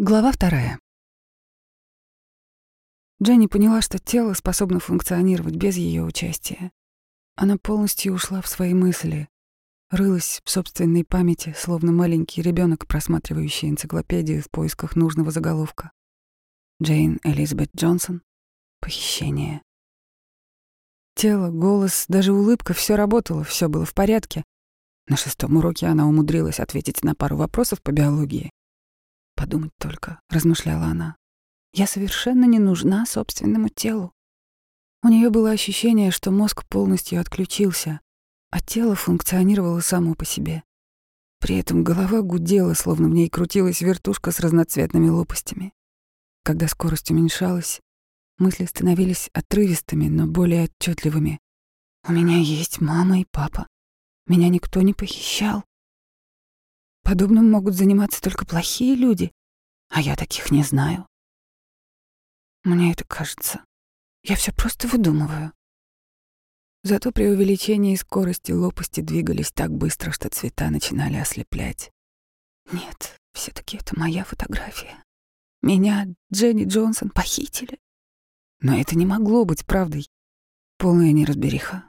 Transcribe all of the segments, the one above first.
Глава вторая. Дженни поняла, что тело способно функционировать без ее участия. Она полностью ушла в свои мысли, рылась в собственной памяти, словно маленький ребенок, просматривающий энциклопедию в поисках нужного заголовка. Джейн Элизабет Джонсон. Похищение. Тело, голос, даже улыбка — все работало, все было в порядке. На шестом уроке она умудрилась ответить на пару вопросов по биологии. Подумать только, размышляла она. Я совершенно не нужна собственному телу. У нее было ощущение, что мозг полностью отключился, а тело функционировало само по себе. При этом голова гудела, словно в ней крутилась вертушка с разноцветными лопастями. Когда скорость уменьшалась, мысли становились отрывистыми, но более отчетливыми. «У меня есть мама и папа. Меня никто не похищал. Подобным могут заниматься только плохие люди, а я таких не знаю. Мне это кажется. Я все просто выдумываю. Зато при увеличении скорости лопасти двигались так быстро, что цвета начинали ослеплять. Нет, все таки это моя фотография. Меня, Дженни Джонсон, похитили. Но это не могло быть правдой. Полная неразбериха.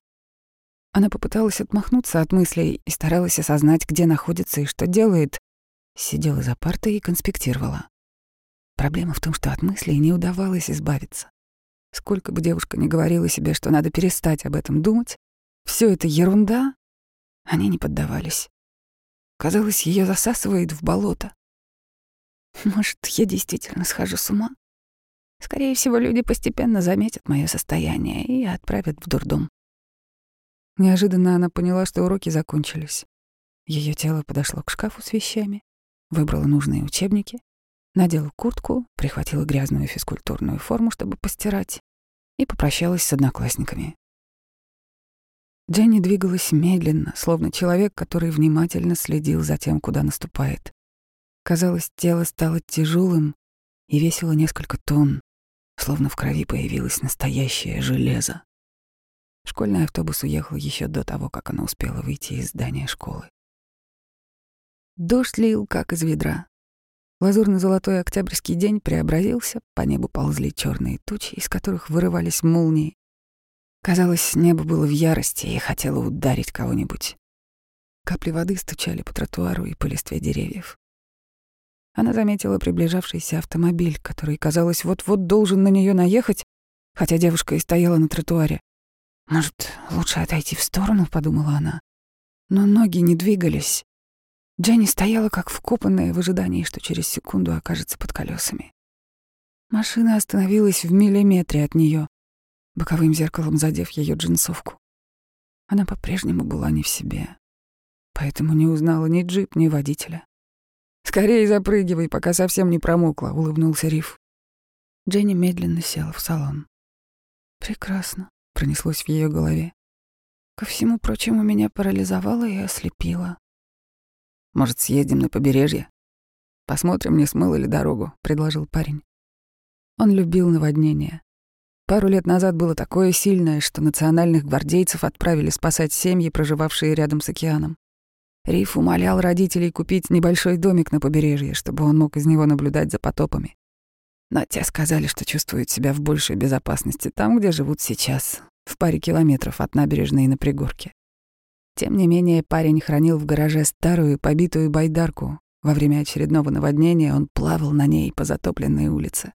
Она попыталась отмахнуться от мыслей и старалась осознать, где находится и что делает. Сидела за партой и конспектировала. Проблема в том, что от мыслей не удавалось избавиться. Сколько бы девушка ни говорила себе, что надо перестать об этом думать, все это ерунда, они не поддавались. Казалось, ее засасывает в болото. Может, я действительно схожу с ума? Скорее всего, люди постепенно заметят мое состояние и отправят в дурдом. Неожиданно она поняла, что уроки закончились. Ее тело подошло к шкафу с вещами, выбрала нужные учебники, надела куртку, прихватила грязную физкультурную форму, чтобы постирать, и попрощалась с одноклассниками. Дженни двигалась медленно, словно человек, который внимательно следил за тем, куда наступает. Казалось, тело стало тяжелым и весило несколько тонн, словно в крови появилось настоящее железо. Школьный автобус уехал еще до того, как она успела выйти из здания школы. Дождь лил, как из ведра. Лазурно-золотой октябрьский день преобразился, по небу ползли черные тучи, из которых вырывались молнии. Казалось, небо было в ярости и хотело ударить кого-нибудь. Капли воды стучали по тротуару и по листве деревьев. Она заметила приближавшийся автомобиль, который, казалось, вот-вот должен на нее наехать, хотя девушка и стояла на тротуаре. «Может, лучше отойти в сторону?» — подумала она. Но ноги не двигались. Дженни стояла как вкопанная в ожидании, что через секунду окажется под колесами. Машина остановилась в миллиметре от нее, боковым зеркалом задев ее джинсовку. Она по-прежнему была не в себе, поэтому не узнала ни джип, ни водителя. «Скорее запрыгивай, пока совсем не промокла», — улыбнулся Риф. Дженни медленно села в салон. «Прекрасно пронеслось в ее голове. Ко всему прочему, меня парализовало и ослепило. «Может, съездим на побережье? Посмотрим, не смыло ли дорогу», — предложил парень. Он любил наводнения. Пару лет назад было такое сильное, что национальных гвардейцев отправили спасать семьи, проживавшие рядом с океаном. Риф умолял родителей купить небольшой домик на побережье, чтобы он мог из него наблюдать за потопами. Но те сказали, что чувствуют себя в большей безопасности там, где живут сейчас, в паре километров от набережной на пригорке. Тем не менее, парень хранил в гараже старую побитую байдарку. Во время очередного наводнения он плавал на ней по затопленной улице.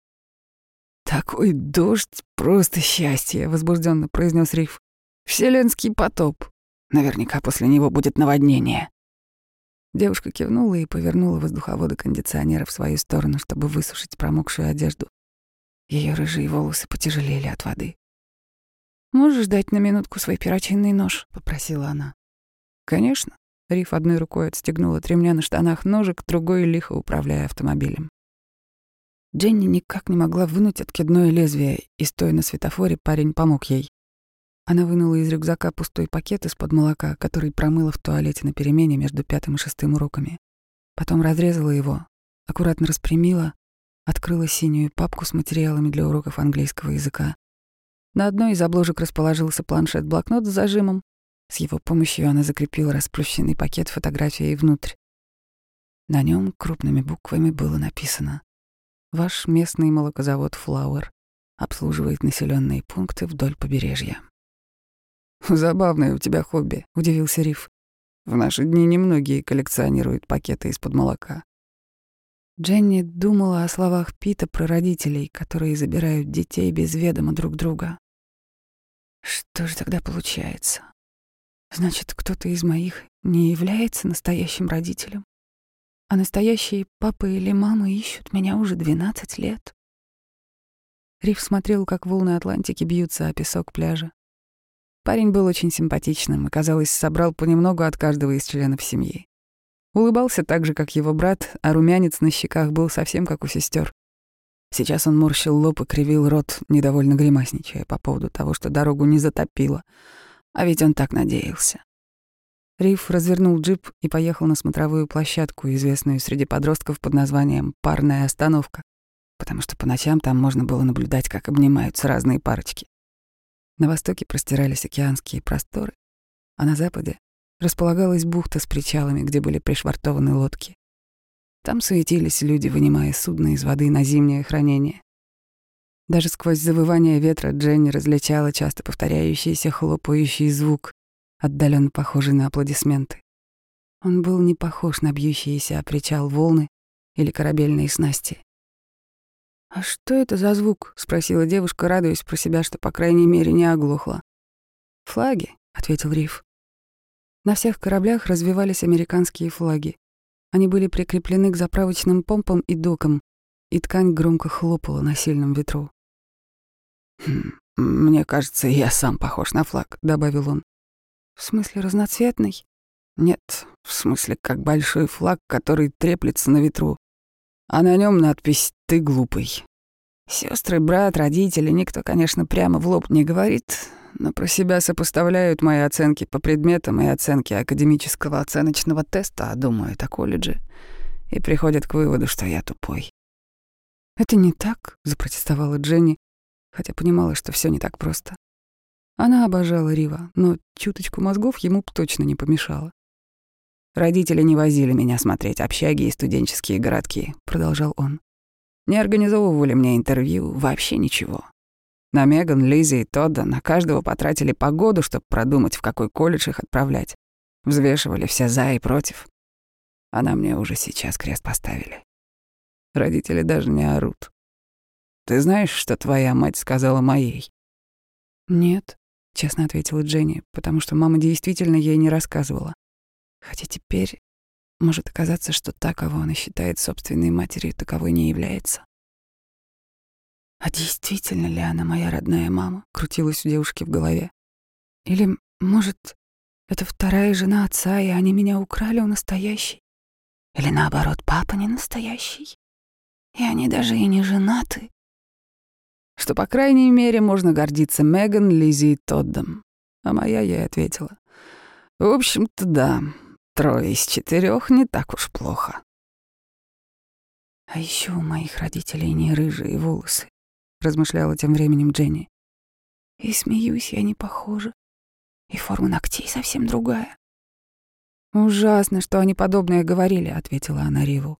«Такой дождь — просто счастье!» — возбужденно произнес Риф. «Вселенский потоп. Наверняка после него будет наводнение». Девушка кивнула и повернула воздуховоды кондиционера в свою сторону, чтобы высушить промокшую одежду. Ее рыжие волосы потяжелели от воды. «Можешь дать на минутку свой перочинный нож?» — попросила она. «Конечно». Риф одной рукой отстегнул от ремня на штанах ножик, другой лихо управляя автомобилем. Дженни никак не могла вынуть откидное лезвие, и, стоя на светофоре, парень помог ей. Она вынула из рюкзака пустой пакет из-под молока, который промыла в туалете на перемене между пятым и шестым уроками. Потом разрезала его, аккуратно распрямила, открыла синюю папку с материалами для уроков английского языка. На одной из обложек расположился планшет-блокнот с зажимом. С его помощью она закрепила расплющенный пакет фотографией внутрь. На нем крупными буквами было написано ваш местный молокозавод «Флауэр» обслуживает населенные пункты вдоль побережья. «Забавное у тебя хобби», — удивился Риф. «В наши дни немногие коллекционируют пакеты из-под молока». Дженни думала о словах Пита про родителей, которые забирают детей без ведома друг друга. Что же тогда получается? Значит, кто-то из моих не является настоящим родителем, а настоящие папа или мама ищут меня уже 12 лет. Риф смотрел, как волны Атлантики бьются о песок пляжа. Парень был очень симпатичным и, казалось, собрал понемногу от каждого из членов семьи. Улыбался так же, как его брат, а румянец на щеках был совсем как у сестер. Сейчас он морщил лоб и кривил рот, недовольно гримасничая по поводу того, что дорогу не затопило. А ведь он так надеялся. Риф развернул джип и поехал на смотровую площадку, известную среди подростков под названием «Парная остановка», потому что по ночам там можно было наблюдать, как обнимаются разные парочки. На востоке простирались океанские просторы, а на западе располагалась бухта с причалами, где были пришвартованы лодки. Там суетились люди, вынимая судно из воды на зимнее хранение. Даже сквозь завывание ветра Дженни различала часто повторяющийся хлопающий звук, отдаленно похожий на аплодисменты. Он был не похож на бьющиеся о причал волны или корабельные снасти. «А что это за звук?» — спросила девушка, радуясь про себя, что, по крайней мере, не оглохла. «Флаги», — ответил Риф. На всех кораблях развивались американские флаги. Они были прикреплены к заправочным помпам и докам, и ткань громко хлопала на сильном ветру. «Хм, «Мне кажется, я сам похож на флаг», — добавил он. «В смысле разноцветный?» «Нет, в смысле как большой флаг, который треплется на ветру, а на нем надпись «Ты глупый». Сестры, брат, родители, никто, конечно, прямо в лоб не говорит, но про себя сопоставляют мои оценки по предметам и оценки академического оценочного теста, а думают о колледже, и приходят к выводу, что я тупой. «Это не так», — запротестовала Дженни, хотя понимала, что все не так просто. Она обожала Рива, но чуточку мозгов ему точно не помешало. «Родители не возили меня смотреть общаги и студенческие городки», — продолжал он. «Не организовывали мне интервью, вообще ничего. На Меган, Лизи и Тодда на каждого потратили по году, чтобы продумать, в какой колледж их отправлять. Взвешивали все «за» и «против». А на мне уже сейчас крест поставили. Родители даже не орут. Ты знаешь, что твоя мать сказала моей? Нет, честно ответила Дженни, потому что мама действительно ей не рассказывала. Хотя теперь может оказаться, что та, кого она считает собственной матерью, таковой не является. А действительно ли она моя родная мама? Крутилась у девушки в голове. Или, может, это вторая жена отца, и они меня украли у настоящей? Или наоборот, папа не настоящий? И они даже и не женаты? Что, по крайней мере, можно гордиться Меган, Лизи и Тоддом. А моя ей ответила. В общем-то, да, трое из четырех не так уж плохо. А еще у моих родителей не рыжие волосы, размышляла тем временем Дженни. И смеюсь, я не похожа. И форма ногтей совсем другая. Ужасно, что они подобное говорили, ответила она Риву.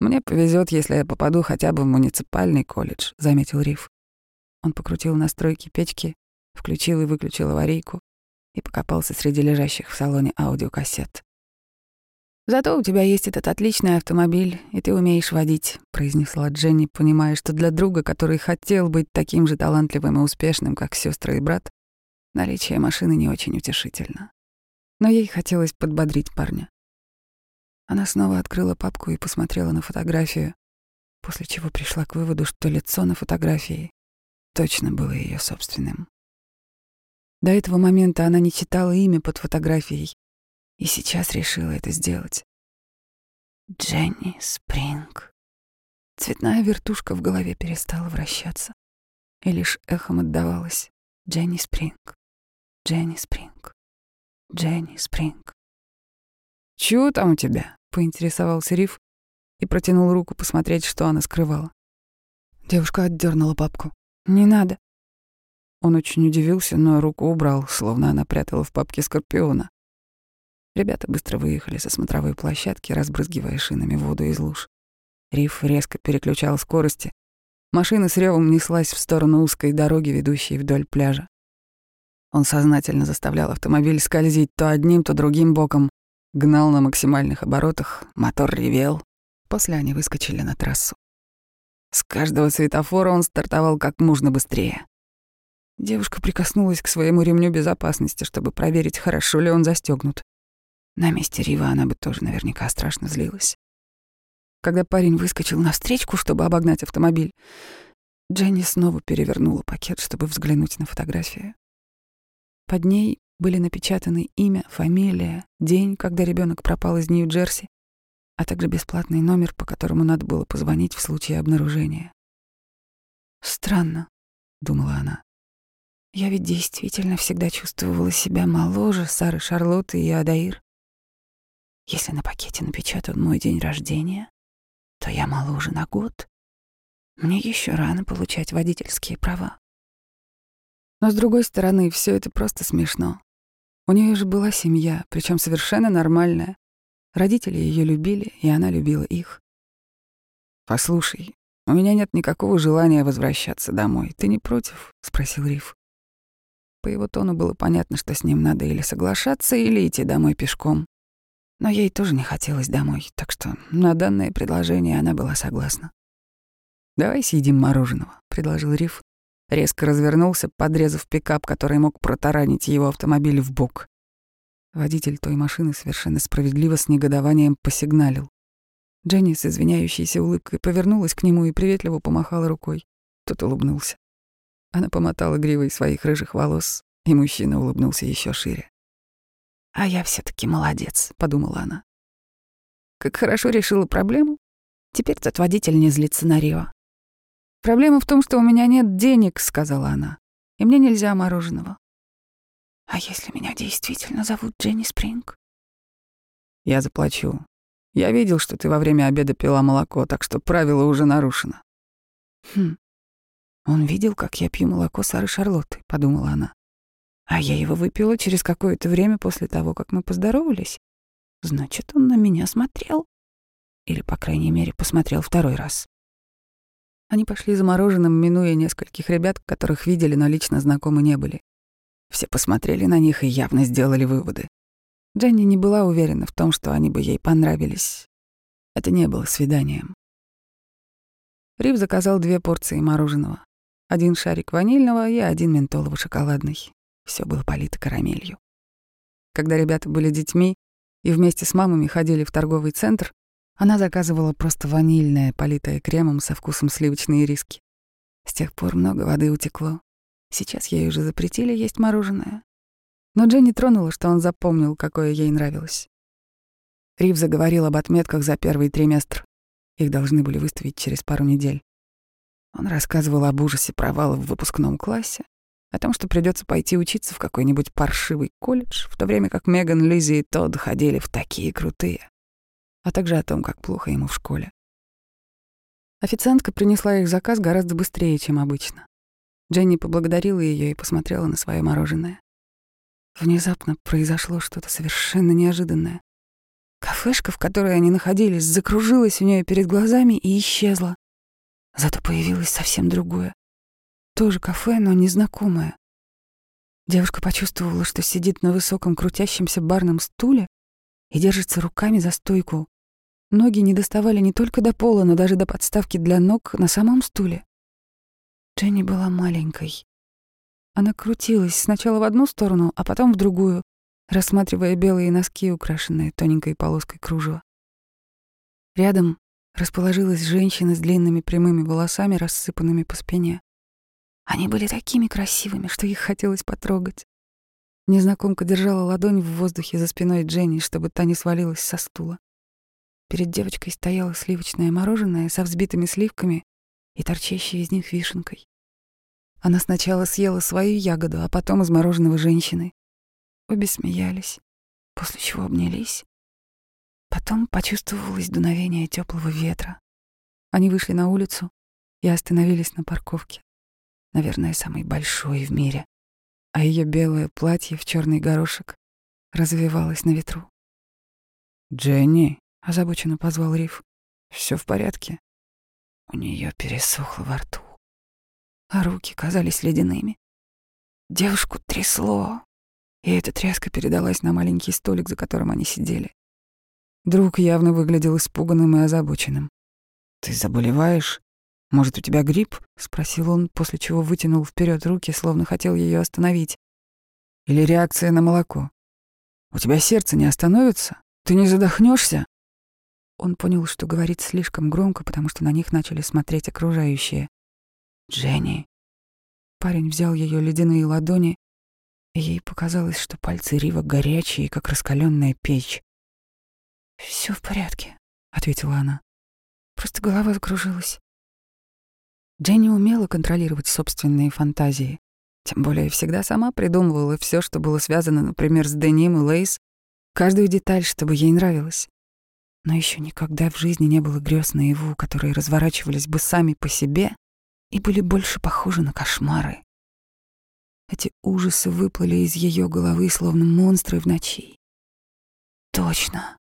Мне повезет, если я попаду хотя бы в муниципальный колледж, заметил Рив. Он покрутил настройки печки, включил и выключил аварийку и покопался среди лежащих в салоне аудиокассет. «Зато у тебя есть этот отличный автомобиль, и ты умеешь водить», — произнесла Дженни, понимая, что для друга, который хотел быть таким же талантливым и успешным, как сестры и брат, наличие машины не очень утешительно. Но ей хотелось подбодрить парня. Она снова открыла папку и посмотрела на фотографию, после чего пришла к выводу, что лицо на фотографии точно было ее собственным. До этого момента она не читала имя под фотографией, и сейчас решила это сделать. Дженни Спринг. Цветная вертушка в голове перестала вращаться, и лишь эхом отдавалась Дженни Спринг, Дженни Спринг, Дженни Спринг. «Чего там у тебя?» — поинтересовался Риф и протянул руку посмотреть, что она скрывала. Девушка отдернула папку. «Не надо». Он очень удивился, но руку убрал, словно она прятала в папке скорпиона. Ребята быстро выехали со смотровой площадки, разбрызгивая шинами воду из луж. Риф резко переключал скорости. Машина с ревом неслась в сторону узкой дороги, ведущей вдоль пляжа. Он сознательно заставлял автомобиль скользить то одним, то другим боком, гнал на максимальных оборотах, мотор ревел. После они выскочили на трассу. С каждого светофора он стартовал как можно быстрее. Девушка прикоснулась к своему ремню безопасности, чтобы проверить, хорошо ли он застегнут. На месте Рива она бы тоже наверняка страшно злилась. Когда парень выскочил на встречку, чтобы обогнать автомобиль, Дженни снова перевернула пакет, чтобы взглянуть на фотографию. Под ней были напечатаны имя, фамилия, день, когда ребенок пропал из Нью-Джерси, а также бесплатный номер, по которому надо было позвонить в случае обнаружения. «Странно», — думала она. «Я ведь действительно всегда чувствовала себя моложе Сары Шарлотты и Адаир. Если на пакете напечатан мой день рождения, то я моложе на год. Мне еще рано получать водительские права. Но с другой стороны, все это просто смешно. У нее же была семья, причем совершенно нормальная. Родители ее любили, и она любила их. «Послушай, у меня нет никакого желания возвращаться домой. Ты не против?» — спросил Риф. По его тону было понятно, что с ним надо или соглашаться, или идти домой пешком. Но ей тоже не хотелось домой, так что на данное предложение она была согласна. «Давай съедим мороженого», — предложил Риф, резко развернулся, подрезав пикап, который мог протаранить его автомобиль в бок. Водитель той машины совершенно справедливо с негодованием посигналил. Дженни с извиняющейся улыбкой повернулась к нему и приветливо помахала рукой. Тот улыбнулся. Она помотала гривой своих рыжих волос, и мужчина улыбнулся еще шире. «А я все таки молодец», — подумала она. Как хорошо решила проблему. Теперь тот водитель не злится на Рио. «Проблема в том, что у меня нет денег», — сказала она, — «и мне нельзя мороженого». «А если меня действительно зовут Дженни Спринг?» «Я заплачу. Я видел, что ты во время обеда пила молоко, так что правило уже нарушено». «Хм. Он видел, как я пью молоко Сары Шарлотты», — подумала она. «А я его выпила через какое-то время после того, как мы поздоровались. Значит, он на меня смотрел. Или, по крайней мере, посмотрел второй раз». Они пошли за мороженым, минуя нескольких ребят, которых видели, но лично знакомы не были. Все посмотрели на них и явно сделали выводы. Дженни не была уверена в том, что они бы ей понравились. Это не было свиданием. Рив заказал две порции мороженого. Один шарик ванильного и один ментолово-шоколадный. Все было полито карамелью. Когда ребята были детьми и вместе с мамами ходили в торговый центр, она заказывала просто ванильное, политое кремом со вкусом сливочной риски. С тех пор много воды утекло. Сейчас ей уже запретили есть мороженое. Но Дженни тронула, что он запомнил, какое ей нравилось. Рив заговорил об отметках за первый триместр. Их должны были выставить через пару недель. Он рассказывал об ужасе провала в выпускном классе, о том, что придется пойти учиться в какой-нибудь паршивый колледж, в то время как Меган, Лизи и Тодд ходили в такие крутые а также о том, как плохо ему в школе. Официантка принесла их заказ гораздо быстрее, чем обычно. Дженни поблагодарила ее и посмотрела на свое мороженое. Внезапно произошло что-то совершенно неожиданное. Кафешка, в которой они находились, закружилась у нее перед глазами и исчезла. Зато появилось совсем другое. Тоже кафе, но незнакомое. Девушка почувствовала, что сидит на высоком крутящемся барном стуле и держится руками за стойку. Ноги не доставали не только до пола, но даже до подставки для ног на самом стуле. Дженни была маленькой. Она крутилась сначала в одну сторону, а потом в другую, рассматривая белые носки, украшенные тоненькой полоской кружева. Рядом расположилась женщина с длинными прямыми волосами, рассыпанными по спине. Они были такими красивыми, что их хотелось потрогать. Незнакомка держала ладонь в воздухе за спиной Дженни, чтобы та не свалилась со стула. Перед девочкой стояло сливочное мороженое со взбитыми сливками и торчащей из них вишенкой. Она сначала съела свою ягоду, а потом из мороженого женщины. Обе смеялись, после чего обнялись. Потом почувствовалось дуновение теплого ветра. Они вышли на улицу и остановились на парковке. Наверное, самой большой в мире а ее белое платье в черный горошек развивалось на ветру. «Дженни», — озабоченно позвал Риф. Все в порядке?» У нее пересохло во рту, а руки казались ледяными. Девушку трясло, и эта тряска передалась на маленький столик, за которым они сидели. Друг явно выглядел испуганным и озабоченным. «Ты заболеваешь? Может, у тебя грипп?» — спросил он, после чего вытянул вперед руки, словно хотел ее остановить. «Или реакция на молоко? У тебя сердце не остановится? Ты не задохнешься? Он понял, что говорит слишком громко, потому что на них начали смотреть окружающие. «Дженни!» Парень взял ее ледяные ладони, и ей показалось, что пальцы Рива горячие, как раскаленная печь. Все в порядке», — ответила она. «Просто голова закружилась». Дженни умела контролировать собственные фантазии. Тем более всегда сама придумывала все, что было связано, например, с Деним и Лейс, каждую деталь, чтобы ей нравилось но еще никогда в жизни не было грез наяву, которые разворачивались бы сами по себе и были больше похожи на кошмары. Эти ужасы выплыли из ее головы, словно монстры в ночи. Точно.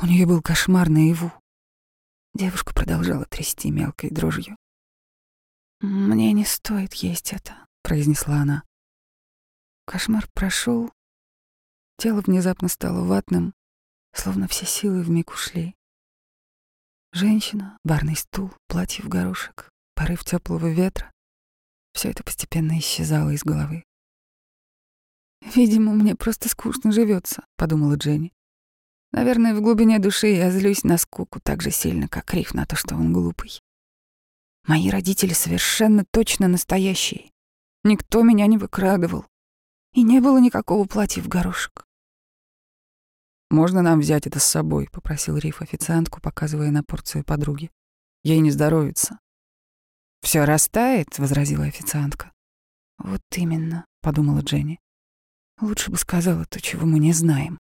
У нее был кошмар наяву. Девушка продолжала трясти мелкой дрожью. «Мне не стоит есть это», — произнесла она. Кошмар прошел. Тело внезапно стало ватным, словно все силы вмиг ушли. Женщина, барный стул, платье в горошек, порыв теплого ветра — все это постепенно исчезало из головы. «Видимо, мне просто скучно живется, подумала Дженни. «Наверное, в глубине души я злюсь на скуку так же сильно, как Риф на то, что он глупый. Мои родители совершенно точно настоящие. Никто меня не выкрадывал. И не было никакого платья в горошек. «Можно нам взять это с собой?» — попросил Риф официантку, показывая на порцию подруги. «Ей не здоровится». Все растает», — возразила официантка. «Вот именно», — подумала Дженни. «Лучше бы сказала то, чего мы не знаем».